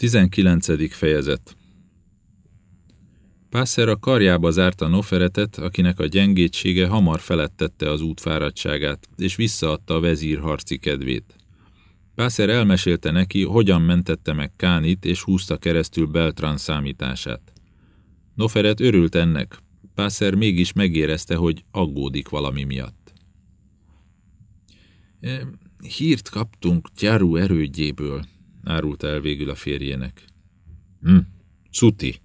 19. fejezet Pászer a karjába zárta Noferetet, akinek a gyengétsége hamar felettette az út fáradtságát, és visszaadta a vezír harci kedvét. Pászer elmesélte neki, hogyan mentette meg Kánit, és húzta keresztül Beltran számítását. Noferet örült ennek, Pászer mégis megérezte, hogy aggódik valami miatt. Hírt kaptunk Tyaru erődjéből, árult el végül a férjének. Hm, Cuti.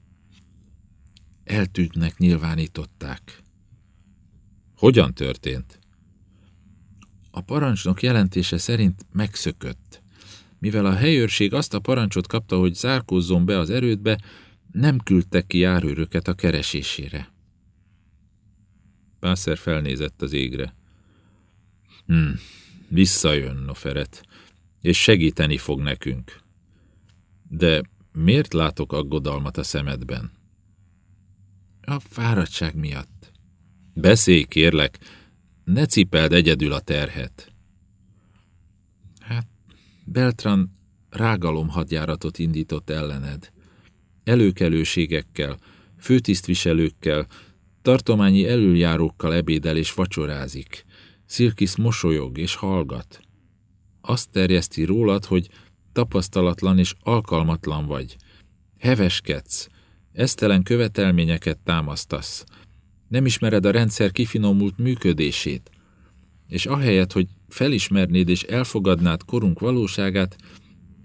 Eltűntnek nyilvánították. Hogyan történt? A parancsnok jelentése szerint megszökött. Mivel a helyőrség azt a parancsot kapta, hogy zárkózzon be az erődbe, nem küldtek ki járőröket a keresésére. Pászer felnézett az égre. Hm, visszajön, Noferet és segíteni fog nekünk. De miért látok aggodalmat a szemedben? A fáradtság miatt. Beszélj, kérlek, ne cipeld egyedül a terhet. Hát, Beltran rágalom hadjáratot indított ellened. Előkelőségekkel, főtisztviselőkkel, tartományi elöljárókkal ebédel és vacsorázik. Szirkisz mosolyog és hallgat azt terjeszti rólad, hogy tapasztalatlan és alkalmatlan vagy. Heveskedsz, esztelen követelményeket támasztasz. Nem ismered a rendszer kifinomult működését. És ahelyett, hogy felismernéd és elfogadnád korunk valóságát,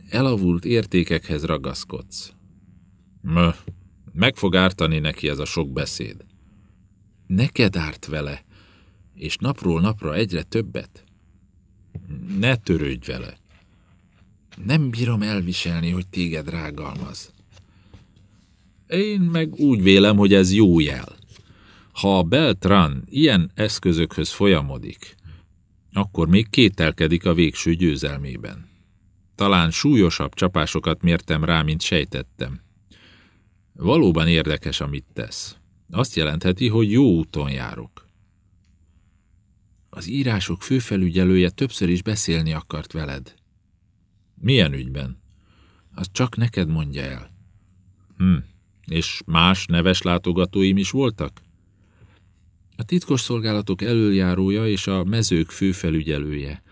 elavult értékekhez ragaszkodsz. Mö, meg fog ártani neki ez a sok beszéd. Neked árt vele, és napról napra egyre többet. Ne törődj vele. Nem bírom elviselni, hogy téged rágalmaz. Én meg úgy vélem, hogy ez jó jel. Ha a Beltran ilyen eszközökhöz folyamodik, akkor még kételkedik a végső győzelmében. Talán súlyosabb csapásokat mértem rá, mint sejtettem. Valóban érdekes, amit tesz. Azt jelentheti, hogy jó úton járok. Az írások főfelügyelője többször is beszélni akart veled. Milyen ügyben? Az csak neked mondja el. Hm, és más neves látogatóim is voltak? A titkos szolgálatok elöljárója és a mezők főfelügyelője.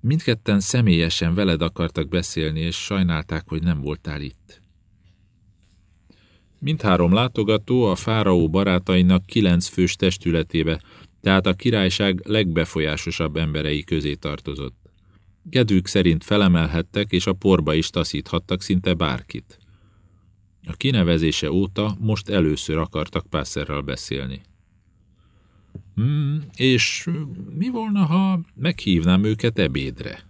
Mindketten személyesen veled akartak beszélni, és sajnálták, hogy nem voltál itt. Mindhárom látogató a fáraó barátainak kilenc fős testületébe, tehát a királyság legbefolyásosabb emberei közé tartozott. Kedvük szerint felemelhettek, és a porba is taszíthattak szinte bárkit. A kinevezése óta most először akartak Pásszerrel beszélni. Hmm, és mi volna, ha meghívnám őket ebédre?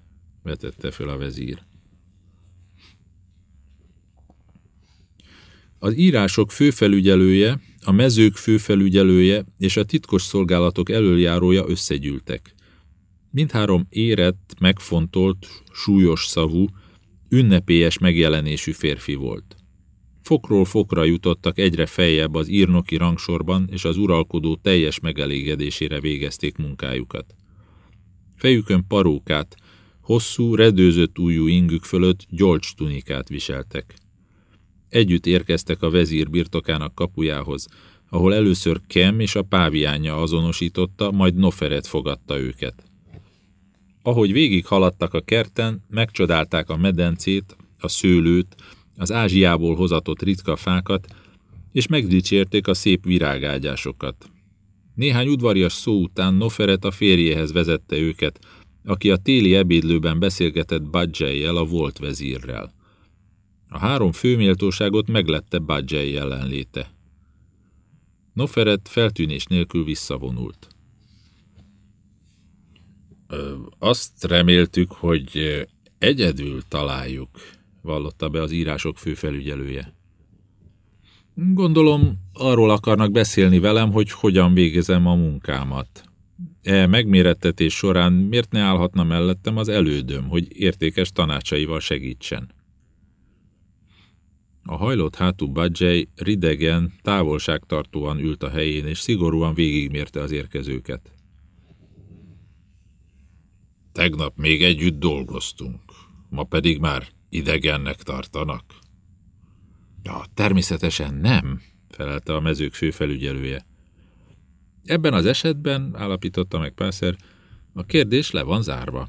vetette fel a vezír. Az írások főfelügyelője, a mezők főfelügyelője és a titkos szolgálatok elöljárója összegyűltek. Mindhárom érett, megfontolt, súlyos szavú, ünnepélyes megjelenésű férfi volt. Fokról fokra jutottak egyre feljebb az írnoki rangsorban, és az uralkodó teljes megelégedésére végezték munkájukat. Fejükön parókát, hosszú, redőzött újú ingük fölött gyolcs tunikát viseltek. Együtt érkeztek a vezír birtokának kapujához, ahol először Kem és a páviánja azonosította, majd Noferet fogadta őket. Ahogy végig haladtak a kerten, megcsodálták a medencét, a szőlőt, az Ázsiából hozatott ritka fákat, és megdicsérték a szép virágágyásokat. Néhány udvarias szó után Noferet a férjéhez vezette őket, aki a téli ebédlőben beszélgetett Badzselyjel, a volt vezírrel. A három főméltóságot meglette Badzsely jelenléte. Noferet feltűnés nélkül visszavonult. Azt reméltük, hogy egyedül találjuk, vallotta be az írások főfelügyelője. Gondolom, arról akarnak beszélni velem, hogy hogyan végezem a munkámat. E megmérettetés során miért ne állhatna mellettem az elődöm, hogy értékes tanácsaival segítsen? A hajlott hátú Badzsely ridegen, távolságtartóan ült a helyén, és szigorúan végigmérte az érkezőket. Tegnap még együtt dolgoztunk, ma pedig már idegennek tartanak, Ja, természetesen nem, felelte a mezők főfelügyelője. Ebben az esetben, állapította meg Pászer, a kérdés le van zárva.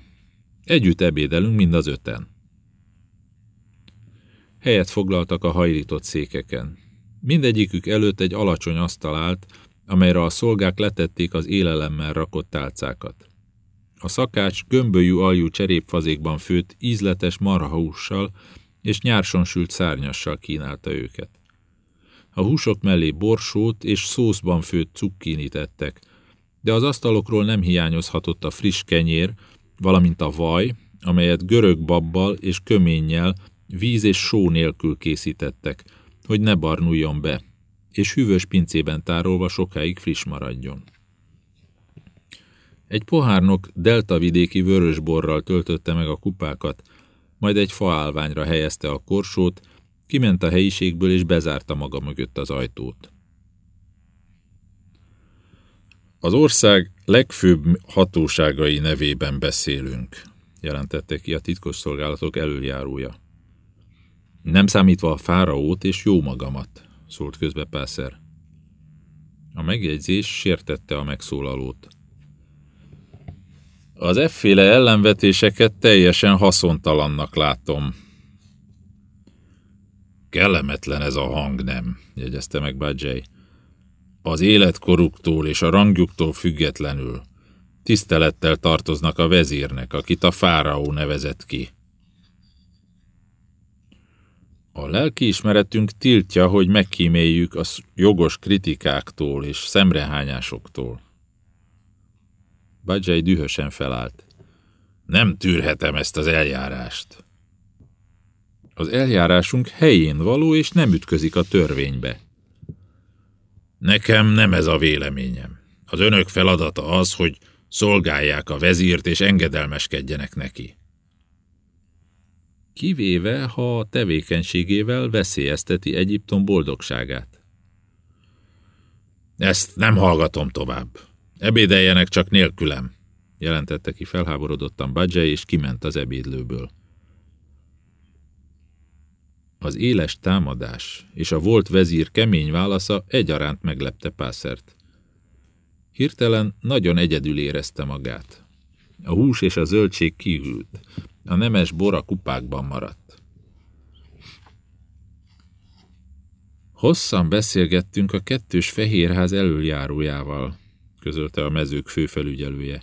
Együtt ebédelünk mind az öten. Helyet foglaltak a hajlított székeken. Mindegyikük előtt egy alacsony asztal állt, amelyre a szolgák letették az élelemmel rakott tálcákat. A szakács gömbölyű aljú cserépfazékban főtt ízletes marhahússal és nyárson sült szárnyassal kínálta őket. A húsok mellé borsót és szószban főtt cukkinit ettek, de az asztalokról nem hiányozhatott a friss kenyér, valamint a vaj, amelyet görög babbal és köménnyel, víz és só nélkül készítettek, hogy ne barnuljon be, és hűvös pincében tárolva sokáig friss maradjon. Egy pohárnok deltavidéki vörösborral töltötte meg a kupákat, majd egy faálványra helyezte a korsót, kiment a helyiségből és bezárta maga mögött az ajtót. Az ország legfőbb hatóságai nevében beszélünk, jelentette ki a titkosszolgálatok előjárója. Nem számítva a fáraót és jó magamat, szólt közbe Pászer. A megjegyzés sértette a megszólalót. Az efféle ellenvetéseket teljesen haszontalannak látom. Kellemetlen ez a hang, nem, jegyezte meg Badzsely. Az életkoruktól és a rangjuktól függetlenül tisztelettel tartoznak a vezírnek, akit a fáraó nevezett ki. A lelkiismeretünk tiltja, hogy megkíméljük a jogos kritikáktól és szemrehányásoktól. Badzsely dühösen felállt. Nem tűrhetem ezt az eljárást. Az eljárásunk helyén való és nem ütközik a törvénybe. Nekem nem ez a véleményem. Az önök feladata az, hogy szolgálják a vezírt és engedelmeskedjenek neki. Kivéve, ha a tevékenységével veszélyezteti Egyiptom boldogságát. Ezt nem hallgatom tovább. Ebédeljenek csak nélkülem, jelentette ki felháborodottan Badzsely, és kiment az ebédlőből. Az éles támadás és a volt vezír kemény válasza egyaránt meglepte Pászert. Hirtelen nagyon egyedül érezte magát. A hús és a zöldség kihűlt, a nemes bor a kupákban maradt. Hosszan beszélgettünk a kettős fehérház elöljárójával, közölte a mezők főfelügyelője.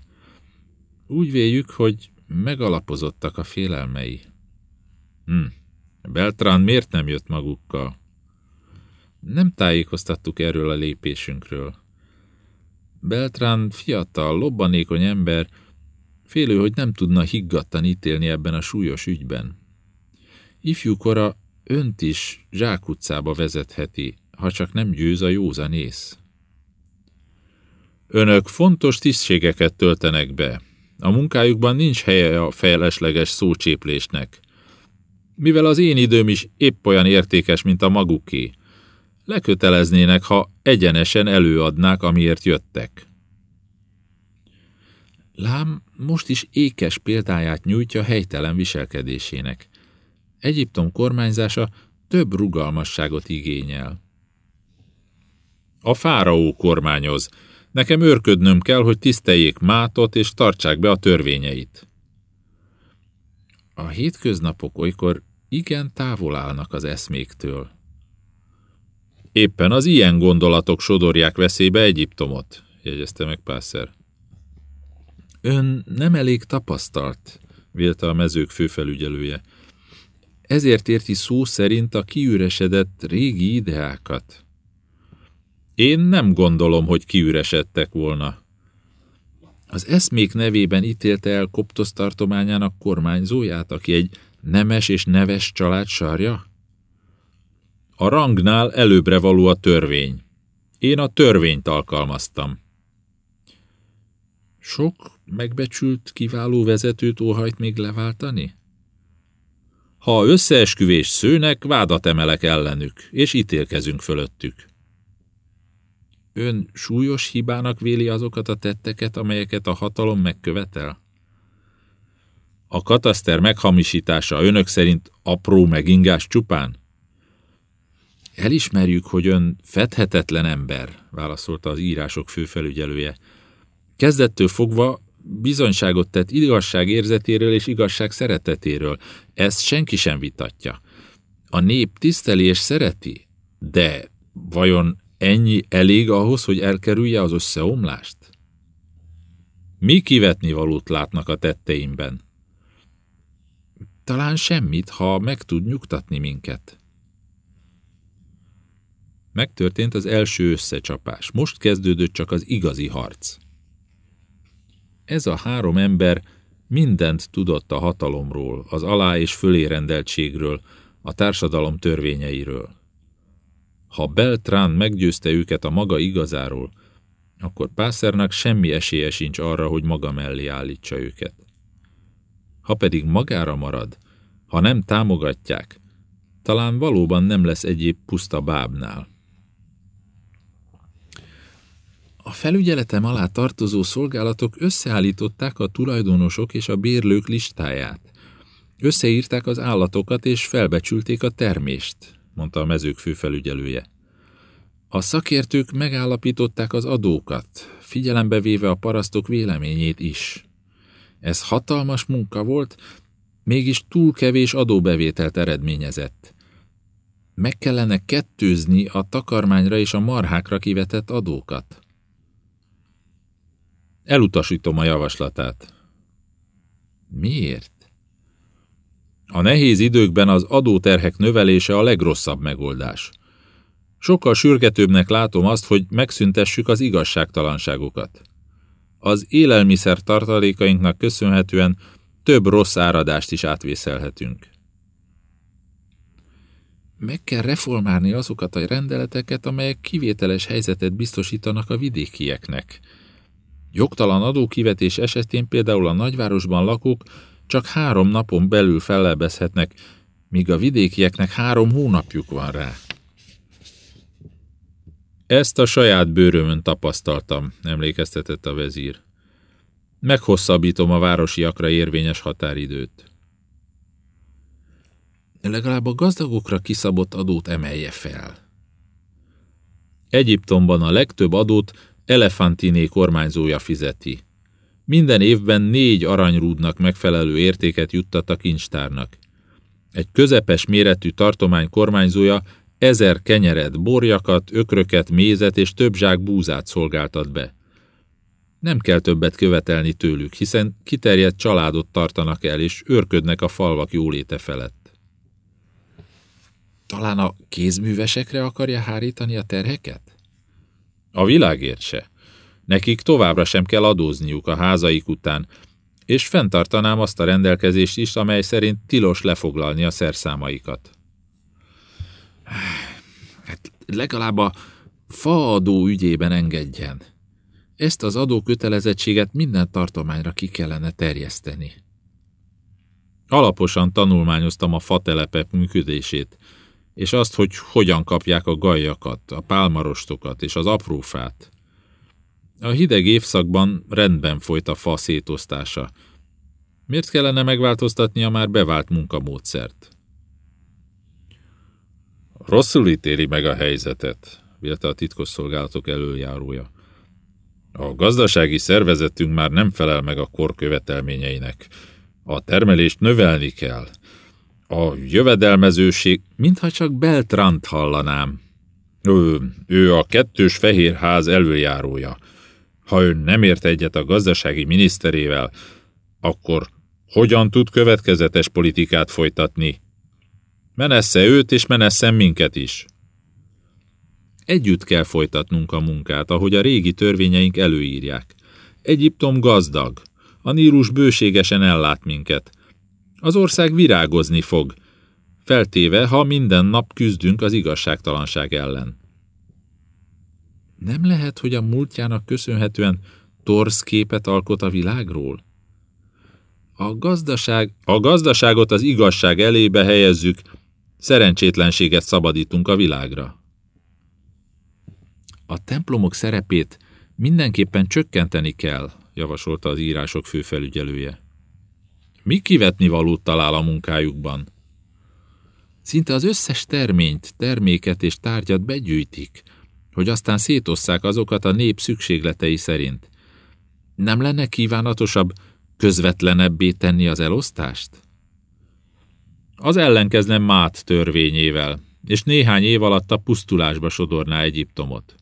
Úgy véljük, hogy megalapozottak a félelmei. Hm, Beltrán miért nem jött magukkal? Nem tájékoztattuk erről a lépésünkről. Beltrán fiatal, lobbanékony ember, félő, hogy nem tudna higgadtan ítélni ebben a súlyos ügyben. Ifjúkora önt is zsákutcába vezetheti, ha csak nem győz a józanész. Önök fontos tisztségeket töltenek be. A munkájukban nincs helye a felesleges szócséplésnek. Mivel az én időm is épp olyan értékes, mint a maguké, leköteleznének, ha egyenesen előadnák, amiért jöttek. Lám most is ékes példáját nyújtja helytelen viselkedésének. Egyiptom kormányzása több rugalmasságot igényel. A fáraó kormányoz, Nekem őrködnöm kell, hogy tiszteljék mátot és tartsák be a törvényeit. A hétköznapok olykor igen távol állnak az eszméktől. Éppen az ilyen gondolatok sodorják veszélybe Egyiptomot, jegyezte meg Pászer. Ön nem elég tapasztalt, vélte a mezők főfelügyelője. Ezért érti szó szerint a kiüresedett régi ideákat. Én nem gondolom, hogy kiüresedtek volna. Az eszmék nevében ítélte el Koptosz tartományának kormányzóját, aki egy nemes és neves család sarja? A rangnál előbbre való a törvény. Én a törvényt alkalmaztam. Sok megbecsült, kiváló vezetőt óhajt még leváltani? Ha összeesküvés szőnek, vádat emelek ellenük, és ítélkezünk fölöttük. Ön súlyos hibának véli azokat a tetteket, amelyeket a hatalom megkövetel? A kataszter meghamisítása önök szerint apró megingás csupán? Elismerjük, hogy ön fedhetetlen ember, válaszolta az írások főfelügyelője. Kezdettől fogva bizonyságot tett igazság érzetéről és igazság szeretetéről. Ezt senki sem vitatja. A nép tiszteli és szereti, de vajon ennyi elég ahhoz, hogy elkerülje az összeomlást? Mi kivetni valót látnak a tetteimben? Talán semmit, ha meg tud nyugtatni minket. Megtörtént az első összecsapás. Most kezdődött csak az igazi harc. Ez a három ember mindent tudott a hatalomról, az alá- és fölérendeltségről, a társadalom törvényeiről. Ha Beltrán meggyőzte őket a maga igazáról, akkor Pászernak semmi esélye sincs arra, hogy maga mellé állítsa őket. Ha pedig magára marad, ha nem támogatják, talán valóban nem lesz egyéb puszta bábnál. A felügyeletem alá tartozó szolgálatok összeállították a tulajdonosok és a bérlők listáját. Összeírták az állatokat és felbecsülték a termést, mondta a mezők főfelügyelője. A szakértők megállapították az adókat, figyelembe véve a parasztok véleményét is. Ez hatalmas munka volt, mégis túl kevés adóbevételt eredményezett. Meg kellene kettőzni a takarmányra és a marhákra kivetett adókat. Elutasítom a javaslatát. Miért? A nehéz időkben az adóterhek növelése a legrosszabb megoldás. Sokkal sürgetőbbnek látom azt, hogy megszüntessük az igazságtalanságokat. Az élelmiszer tartalékainknak köszönhetően több rossz áradást is átvészelhetünk. Meg kell reformálni azokat a rendeleteket, amelyek kivételes helyzetet biztosítanak a vidékieknek. Jogtalan adókivetés esetén például a nagyvárosban lakók csak három napon belül fellebezhetnek, míg a vidékieknek három hónapjuk van rá. Ezt a saját bőrömön tapasztaltam, emlékeztetett a vezír. Meghosszabbítom a városiakra érvényes határidőt. Legalább a gazdagokra kiszabott adót emelje fel. Egyiptomban a legtöbb adót Elefantiné kormányzója fizeti. Minden évben négy aranyrúdnak megfelelő értéket juttat a kincstárnak. Egy közepes méretű tartomány kormányzója ezer kenyeret, borjakat, ökröket, mézet és több zsák búzát szolgáltat be. Nem kell többet követelni tőlük, hiszen kiterjedt családot tartanak el, és őrködnek a falvak jóléte felett. Talán a kézművesekre akarja hárítani a terheket? A világért se. Nekik továbbra sem kell adózniuk a házaik után, és fenntartanám azt a rendelkezést is, amely szerint tilos lefoglalni a szerszámaikat. Hát legalább a faadó ügyében engedjen. Ezt az adókötelezettséget minden tartományra ki kellene terjeszteni. Alaposan tanulmányoztam a fatelepek működését, és azt, hogy hogyan kapják a gajakat, a pálmarostokat és az aprófát. A hideg évszakban rendben folyt a fa szétosztása. Miért kellene megváltoztatni a már bevált munkamódszert? Rosszul ítéli meg a helyzetet, vélte a titkosszolgálatok előjárója. A gazdasági szervezetünk már nem felel meg a kor követelményeinek. A termelést növelni kell. A jövedelmezőség, mintha csak Beltrant hallanám. Ő, ő a kettős fehér ház előjárója. Ha ön nem ért egyet a gazdasági miniszterével, akkor hogyan tud következetes politikát folytatni? Menesse őt, és menessen minket is. Együtt kell folytatnunk a munkát, ahogy a régi törvényeink előírják. Egyiptom gazdag, a Nírus bőségesen ellát minket. Az ország virágozni fog, feltéve, ha minden nap küzdünk az igazságtalanság ellen. Nem lehet, hogy a múltjának köszönhetően torsz képet alkot a világról? A gazdaság, a gazdaságot az igazság elébe helyezzük, szerencsétlenséget szabadítunk a világra. A templomok szerepét mindenképpen csökkenteni kell, javasolta az írások főfelügyelője. Mi kivetni valót talál a munkájukban? Szinte az összes terményt, terméket és tárgyat begyűjtik, hogy aztán szétosszák azokat a nép szükségletei szerint. Nem lenne kívánatosabb közvetlenebbé tenni az elosztást? Az ellenkezne Mát törvényével, és néhány év alatt a pusztulásba sodorná Egyiptomot.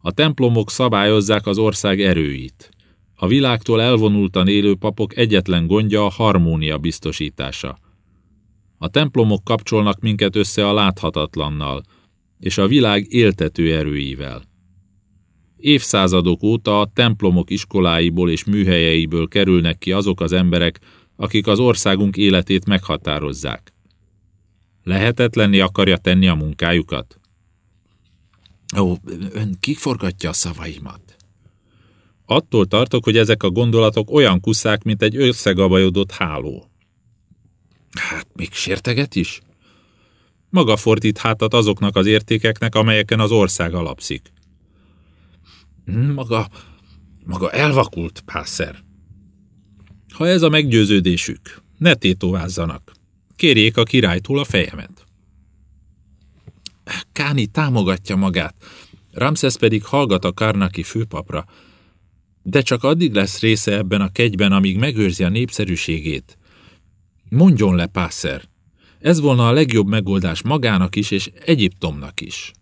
A templomok szabályozzák az ország erőit. A világtól elvonultan élő papok egyetlen gondja a harmónia biztosítása. A templomok kapcsolnak minket össze a láthatatlannal, és a világ éltető erőivel. Évszázadok óta a templomok iskoláiból és műhelyeiből kerülnek ki azok az emberek, akik az országunk életét meghatározzák. Lehetetlenni akarja tenni a munkájukat? Ó, ön kiforgatja a szavaimat. Attól tartok, hogy ezek a gondolatok olyan kuszák, mint egy összegabajodott háló. Hát még sérteget is? Maga fordít hátat azoknak az értékeknek, amelyeken az ország alapszik. Maga, maga elvakult, pászer. Ha ez a meggyőződésük, ne tétovázzanak. Kérjék a királytól a fejemet. Káni támogatja magát, Ramses pedig hallgat a Karnaki főpapra, de csak addig lesz része ebben a kegyben, amíg megőrzi a népszerűségét. Mondjon le, Pászer! Ez volna a legjobb megoldás magának is, és Egyiptomnak is.